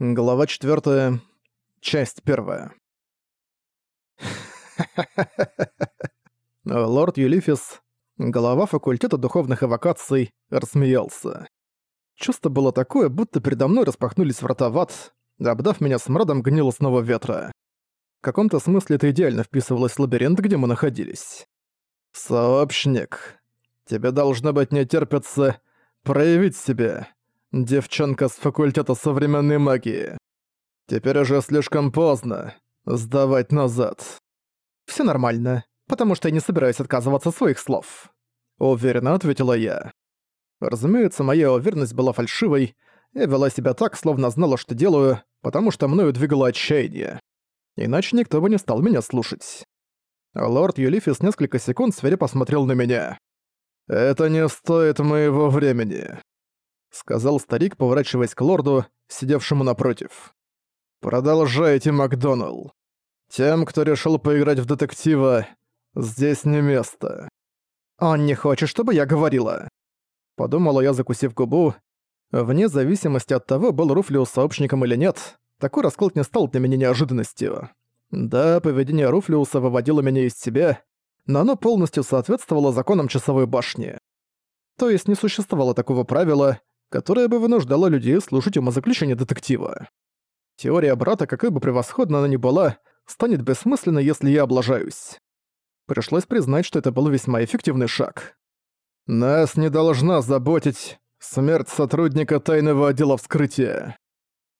Глава 4. Часть 1. Лорд Юлифис, глава факультета духовных эвокаций, рассмеялся. Чувство было такое, будто передо мной распахнулись врата в ад, обдав меня смрадом гнилостного ветра. В каком-то смысле это идеально вписывалось в лабиринт, где мы находились. «Сообщник, тебе должно быть не терпится проявить себя», Девчонка с факультета современной магии. Теперь уже слишком поздно. Сдавать назад. Все нормально, потому что я не собираюсь отказываться от своих слов. Уверенно ответила я. Разумеется, моя уверенность была фальшивой. Я вела себя так, словно знала, что делаю, потому что мною двигало отчаяние. Иначе никто бы не стал меня слушать. Лорд Юлифис несколько секунд свирепо посмотрел на меня. «Это не стоит моего времени сказал старик, поворачиваясь к лорду, сидевшему напротив. «Продолжайте, Макдоналл. Тем, кто решил поиграть в детектива, здесь не место». «Он не хочет, чтобы я говорила», — подумала я, закусив губу. Вне зависимости от того, был Руфлиус сообщником или нет, такой расклад не стал для меня неожиданностью. Да, поведение Руфлиуса выводило меня из себя, но оно полностью соответствовало законам часовой башни. То есть не существовало такого правила, которая бы вынуждала людей слушать умозаключение детектива. Теория брата, какой бы превосходна она ни была, станет бессмысленной, если я облажаюсь. Пришлось признать, что это был весьма эффективный шаг. Нас не должна заботить смерть сотрудника тайного отдела вскрытия.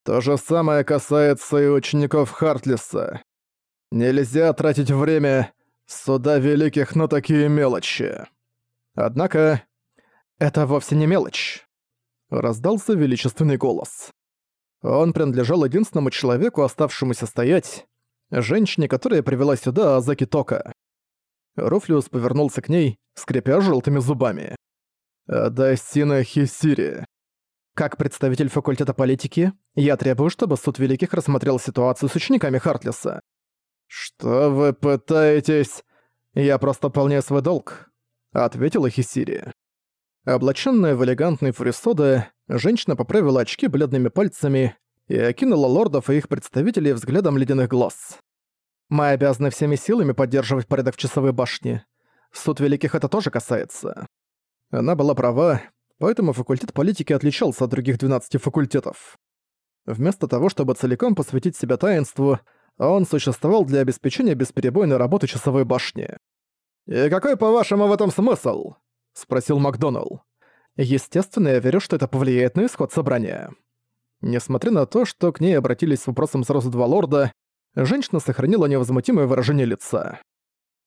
То же самое касается и учеников Хартлиса. Нельзя тратить время суда великих на такие мелочи. Однако, это вовсе не мелочь раздался величественный голос. Он принадлежал единственному человеку, оставшемуся стоять, женщине, которая привела сюда Азаки Тока. Руфлиус повернулся к ней, скрипя желтыми зубами. «Адастина Хисири». Как представитель факультета политики, я требую, чтобы суд великих рассмотрел ситуацию с учениками Хартлиса. «Что вы пытаетесь?» «Я просто выполняю свой долг», — ответила Хисири. Облаченная в элегантный фрисода, женщина поправила очки бледными пальцами и окинула лордов и их представителей взглядом ледяных глаз. «Мы обязаны всеми силами поддерживать порядок в часовой башне. Суд Великих это тоже касается». Она была права, поэтому факультет политики отличался от других 12 факультетов. Вместо того, чтобы целиком посвятить себя таинству, он существовал для обеспечения бесперебойной работы часовой башни. «И какой, по-вашему, в этом смысл?» — спросил Макдоналл. «Естественно, я верю, что это повлияет на исход собрания». Несмотря на то, что к ней обратились с вопросом сразу два лорда, женщина сохранила невозмутимое выражение лица.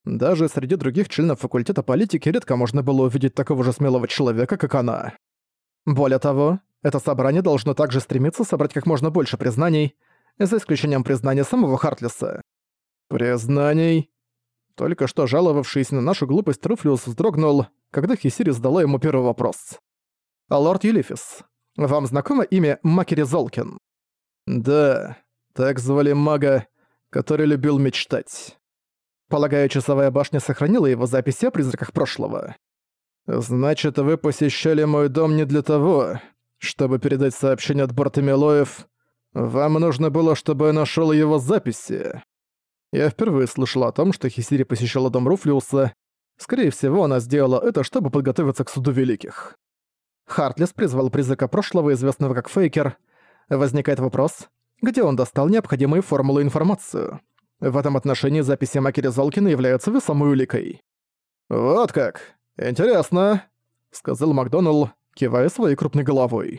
Даже среди других членов факультета политики редко можно было увидеть такого же смелого человека, как она. Более того, это собрание должно также стремиться собрать как можно больше признаний, за исключением признания самого Хартлиса. «Признаний?» Только что жаловавшийся на нашу глупость Труфлиус вздрогнул, когда Хисири задала ему первый вопрос. «Лорд Юлифис, вам знакомо имя Макери Золкин?» «Да, так звали мага, который любил мечтать. Полагаю, часовая башня сохранила его записи о призраках прошлого». «Значит, вы посещали мой дом не для того, чтобы передать сообщение от Бартомилоев. Вам нужно было, чтобы я нашёл его записи». Я впервые слышал о том, что Хисири посещала дом Руфлиуса. Скорее всего, она сделала это, чтобы подготовиться к суду великих. Хартлес призвал призрака прошлого, известного как Фейкер. Возникает вопрос, где он достал необходимые формулы и информацию. В этом отношении записи Макери Золкина являются весомой уликой. «Вот как! Интересно!» — сказал Макдоналл, кивая своей крупной головой.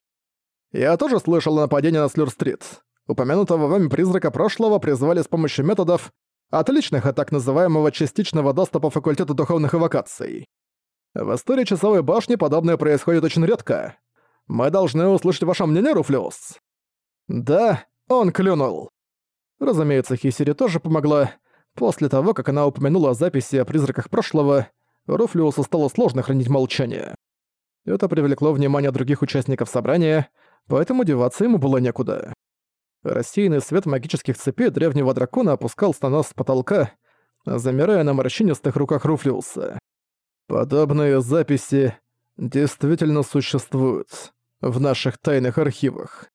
«Я тоже слышал о нападении на Слюр-стрит. Упомянутого вами призрака прошлого призвали с помощью методов, отличных от так называемого частичного доступа факультета духовных эвокаций. В истории часовой башни подобное происходит очень редко. Мы должны услышать ваше мнение, Руфлиус. Да, он клюнул. Разумеется, Хисири тоже помогла. После того, как она упомянула записи о призраках прошлого, Руфлиусу стало сложно хранить молчание. Это привлекло внимание других участников собрания, поэтому деваться ему было некуда. Рассеянный свет магических цепей древнего дракона опускался на нас с потолка, замирая на морщинистых руках Руфлиуса. Подобные записи действительно существуют в наших тайных архивах.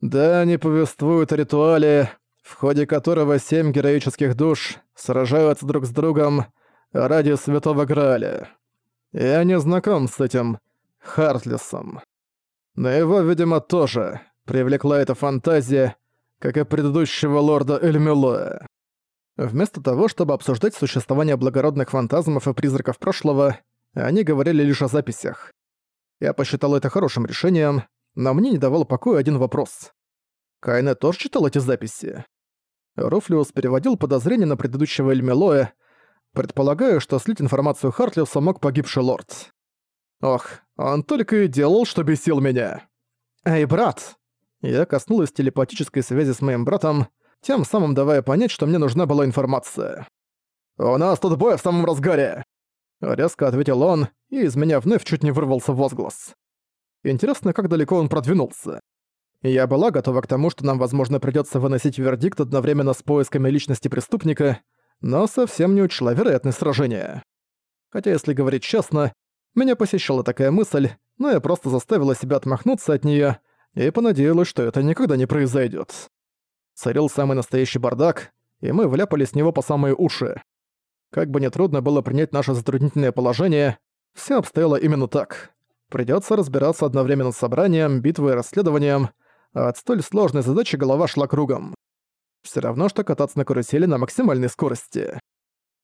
Да, они повествуют о ритуале, в ходе которого семь героических душ сражаются друг с другом ради Святого Грааля. Я не знаком с этим Хартлесом. Но его, видимо, тоже привлекла эта фантазия, как и предыдущего лорда Эльмилоя. Вместо того, чтобы обсуждать существование благородных фантазмов и призраков прошлого, они говорили лишь о записях. Я посчитал это хорошим решением, но мне не давал покоя один вопрос. Кайне тоже читал эти записи? Руфлиус переводил подозрения на предыдущего Эльмелоя, предполагая, что слить информацию Хартлиуса мог погибший лорд. Ох, он только и делал, что бесил меня. «Эй, брат!» Я коснулась телепатической связи с моим братом, тем самым давая понять, что мне нужна была информация. «У нас тут бой в самом разгаре!» Резко ответил он, и из меня вновь чуть не вырвался возглас. Интересно, как далеко он продвинулся. Я была готова к тому, что нам, возможно, придётся выносить вердикт одновременно с поисками личности преступника, но совсем не учла вероятность сражения. Хотя, если говорить честно, меня посещала такая мысль, но я просто заставила себя отмахнуться от неё и понадеялась, что это никогда не произойдёт. Царил самый настоящий бардак, и мы вляпались в него по самые уши. Как бы нетрудно было принять наше затруднительное положение, всё обстояло именно так. Придётся разбираться одновременно с собранием, битвой и расследованием, а от столь сложной задачи голова шла кругом. Всё равно, что кататься на карусели на максимальной скорости.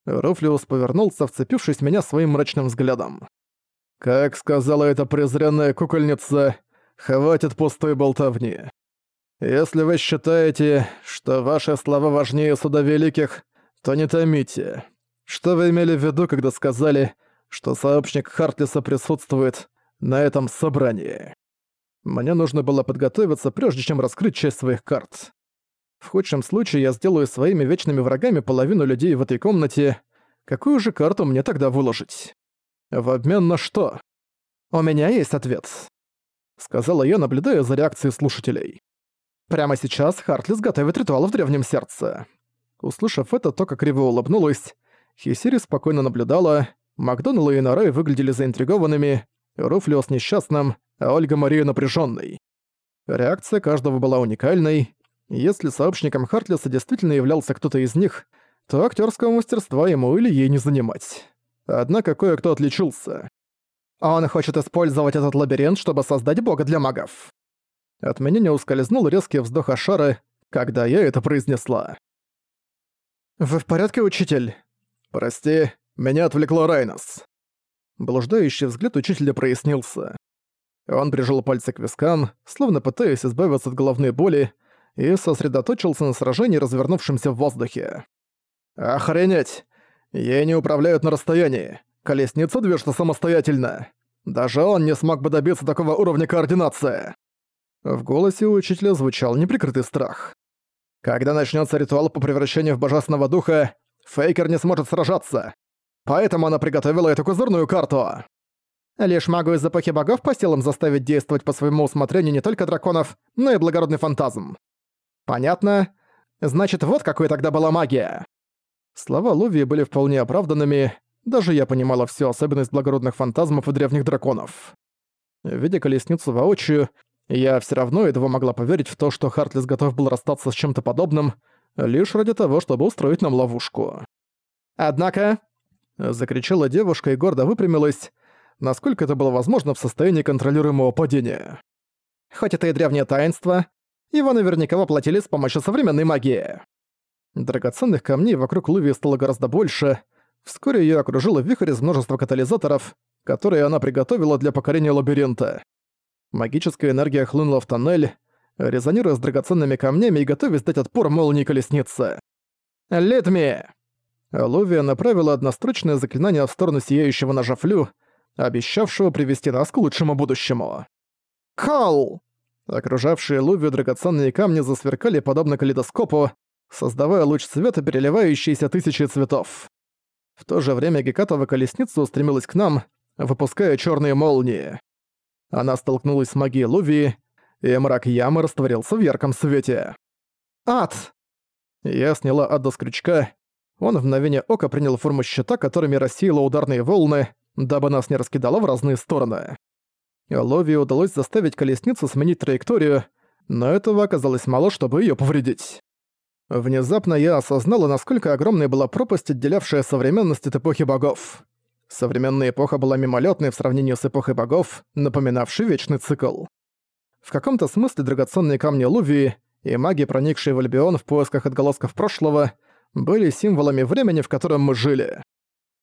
Руфлиус повернулся, вцепившись в меня своим мрачным взглядом. «Как сказала эта презренная кукольница, хватит пустой болтовни. Если вы считаете, что ваши слова важнее суда великих, то не томите. Что вы имели в виду, когда сказали, что сообщник Хартлиса присутствует на этом собрании?» Мне нужно было подготовиться, прежде чем раскрыть часть своих карт. В худшем случае я сделаю своими вечными врагами половину людей в этой комнате. Какую же карту мне тогда выложить? В обмен на что? У меня есть ответ. Сказала я, наблюдая за реакцией слушателей. Прямо сейчас Хартлис готовит ритуал в древнем сердце. Услышав это, Тока криво улыбнулась. Хисири спокойно наблюдала. Макдоналл и Нарай выглядели заинтригованными. Руфлиос несчастным, а Ольга Мария напряженной. Реакция каждого была уникальной. Если сообщником Хартлиса действительно являлся кто-то из них, то актерского мастерства ему или ей не занимать. Однако кое-кто отличился. Он хочет использовать этот лабиринт, чтобы создать бога для магов. От меня не ускользнул резкий вздох Ашары, когда я это произнесла. «Вы в порядке, учитель?» «Прости, меня отвлекло Райнос». Блуждающий взгляд учителя прояснился. Он прижал пальцы к вискам, словно пытаясь избавиться от головной боли, и сосредоточился на сражении, развернувшемся в воздухе. «Охренеть! Ей не управляют на расстоянии. Колесница движется самостоятельно. Даже он не смог бы добиться такого уровня координации». В голосе у учителя звучал неприкрытый страх. «Когда начнется ритуал по превращению в божественного духа, Фейкер не сможет сражаться. Поэтому она приготовила эту козырную карту». Лишь магу из эпохи богов по силам заставить действовать по своему усмотрению не только драконов, но и благородный фантазм. Понятно. Значит, вот какой тогда была магия. Слова Луви были вполне оправданными, даже я понимала всю особенность благородных фантазмов и древних драконов. Видя колесницу воочию, я все равно едва могла поверить в то, что Хартлис готов был расстаться с чем-то подобным, лишь ради того, чтобы устроить нам ловушку. «Однако...» — закричала девушка и гордо выпрямилась, насколько это было возможно в состоянии контролируемого падения. Хоть это и древнее таинство, его наверняка воплотили с помощью современной магии. Драгоценных камней вокруг Луви стало гораздо больше. Вскоре её окружило вихрь из множества катализаторов, которые она приготовила для покорения лабиринта. Магическая энергия хлынула в тоннель, резонируя с драгоценными камнями и готовясь дать отпор молнии колесницы. «Литми!» Лувия направила однострочное заклинание в сторону сияющего ножа Флю, обещавшего привести нас к лучшему будущему. «Кол!» Окружавшие Лувию драгоценные камни засверкали подобно калейдоскопу, создавая луч света, переливающийся тысячи цветов. В то же время Гекатова колесница устремилась к нам, выпуская черные молнии. Она столкнулась с магией Лувии, и мрак ямы растворился в ярком свете. «Ад!» Я сняла ада с крючка. Он в мгновение ока принял форму щита, которыми рассеяла ударные волны, дабы нас не раскидало в разные стороны. Лови удалось заставить колесницу сменить траекторию, но этого оказалось мало, чтобы её повредить. Внезапно я осознала, насколько огромной была пропасть, отделявшая современность от эпохи богов. Современная эпоха была мимолетной в сравнении с эпохой богов, напоминавшей вечный цикл. В каком-то смысле драгоценные камни Лувии и маги, проникшие в Альбион в поисках отголосков прошлого, были символами времени, в котором мы жили.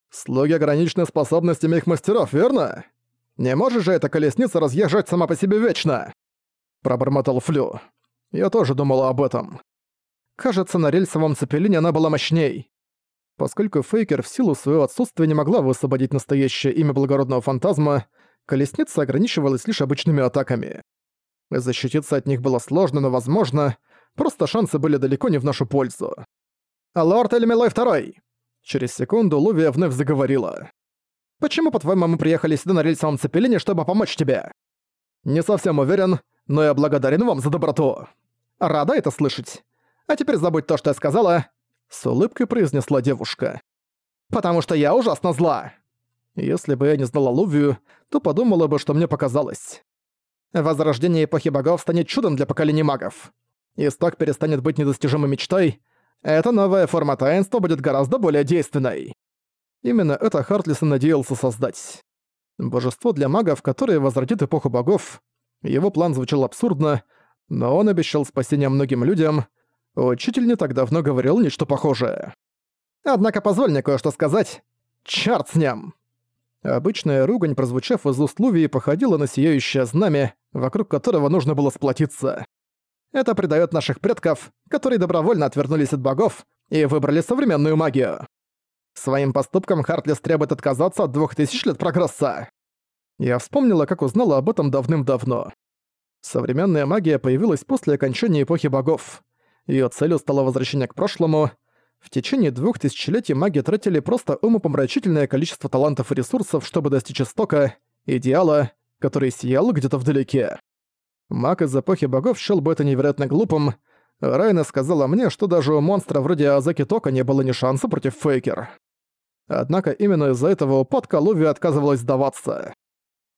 Слуги ограничены способностями их мастеров, верно? Не может же эта колесница разъезжать сама по себе вечно? Пробормотал Флю. Я тоже думала об этом. Кажется, на рельсовом цепелине она была мощней. Поскольку Фейкер в силу своего отсутствия не могла высвободить настоящее имя благородного фантазма, колесница ограничивалась лишь обычными атаками. Защититься от них было сложно, но возможно, просто шансы были далеко не в нашу пользу. «А лорд Эльмилой Второй!» Через секунду Лувия вновь заговорила. «Почему, по-твоему, мы приехали сюда на рельсовом цепелине, чтобы помочь тебе?» «Не совсем уверен, но я благодарен вам за доброту. Рада это слышать. А теперь забудь то, что я сказала», — с улыбкой произнесла девушка. «Потому что я ужасно зла». Если бы я не знала Лувию, то подумала бы, что мне показалось. Возрождение эпохи богов станет чудом для поколений магов. Исток перестанет быть недостижимой мечтой. Эта новая форма таинства будет гораздо более действенной. Именно это Хартлисон надеялся создать. Божество для магов, которое возродит эпоху богов. Его план звучал абсурдно, но он обещал спасение многим людям. Учитель не так давно говорил нечто похожее. Однако позволь мне кое-что сказать. Чарт с ним! Обычная ругань, прозвучав из уст Лувии, походила на сияющее знамя, вокруг которого нужно было сплотиться. Это предает наших предков, которые добровольно отвернулись от богов и выбрали современную магию. Своим поступком Хартлис требует отказаться от двух тысяч лет прогресса. Я вспомнила, как узнала об этом давным-давно. Современная магия появилась после окончания эпохи богов. Её целью стало возвращение к прошлому — в течение двух тысячелетий маги тратили просто умопомрачительное количество талантов и ресурсов, чтобы достичь истока, идеала, который сиял где-то вдалеке. Маг из эпохи богов счёл бы это невероятно глупым. Райна сказала мне, что даже у монстра вроде Азаки Тока не было ни шанса против Фейкер. Однако именно из-за этого упадка Луви отказывалась сдаваться.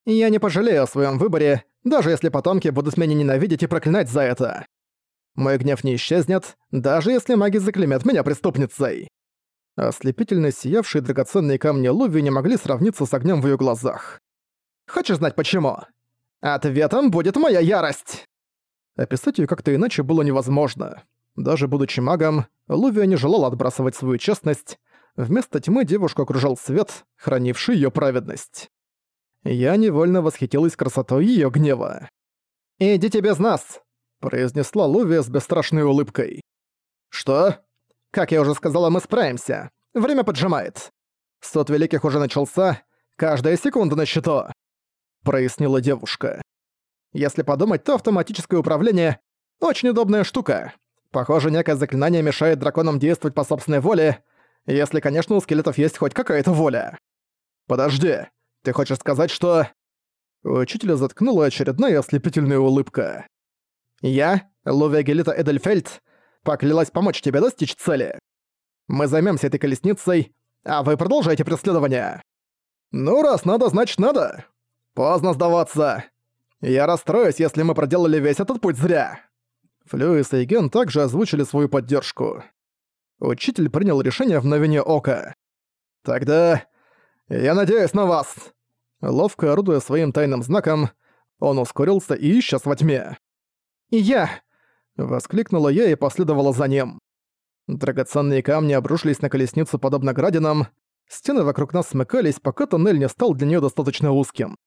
«Я не пожалею о своем выборе, даже если потомки будут меня ненавидеть и проклинать за это. Мой гнев не исчезнет, даже если маги заклемят меня преступницей. Ослепительно сиявшие драгоценные камни Луви не могли сравниться с огнем в ее глазах. Хочешь знать почему? Ответом будет моя ярость! Описать ее как-то иначе было невозможно. Даже будучи магом, Лувия не желала отбрасывать свою честность. Вместо тьмы девушку окружал свет, хранивший ее праведность. Я невольно восхитилась красотой ее гнева. «Идите без нас!» Произнесла Лувия с бесстрашной улыбкой. «Что? Как я уже сказала, мы справимся. Время поджимает. Сот великих уже начался, каждая секунда на счету», — прояснила девушка. «Если подумать, то автоматическое управление — очень удобная штука. Похоже, некое заклинание мешает драконам действовать по собственной воле, если, конечно, у скелетов есть хоть какая-то воля. Подожди, ты хочешь сказать, что...» Учителя заткнула очередная ослепительная улыбка. Я, Лувия Гелита Эдельфельд, поклялась помочь тебе достичь цели. Мы займемся этой колесницей, а вы продолжаете преследование. Ну, раз надо, значит надо. Поздно сдаваться. Я расстроюсь, если мы проделали весь этот путь зря. Флюис и Ген также озвучили свою поддержку. Учитель принял решение в мгновение ока. «Тогда я надеюсь на вас!» Ловко орудуя своим тайным знаком, он ускорился и исчез во тьме. «И я!» — воскликнула я и последовала за ним. Драгоценные камни обрушились на колесницу подобно градинам, стены вокруг нас смыкались, пока тоннель не стал для нее достаточно узким.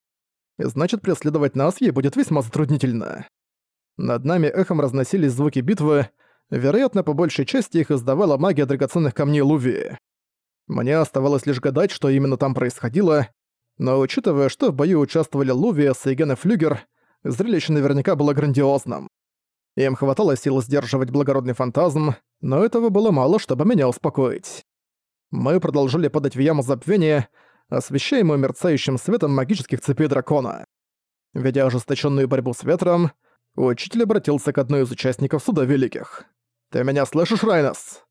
Значит, преследовать нас ей будет весьма затруднительно. Над нами эхом разносились звуки битвы, вероятно, по большей части их издавала магия драгоценных камней Луви. Мне оставалось лишь гадать, что именно там происходило, но учитывая, что в бою участвовали Луви, Сейген и Флюгер, зрелище наверняка было грандиозным. Им хватало сил сдерживать благородный фантазм, но этого было мало, чтобы меня успокоить. Мы продолжили падать в яму забвения, освещаемую мерцающим светом магических цепей дракона. Ведя ожесточенную борьбу с ветром, учитель обратился к одной из участников Суда Великих. «Ты меня слышишь, Райнос?»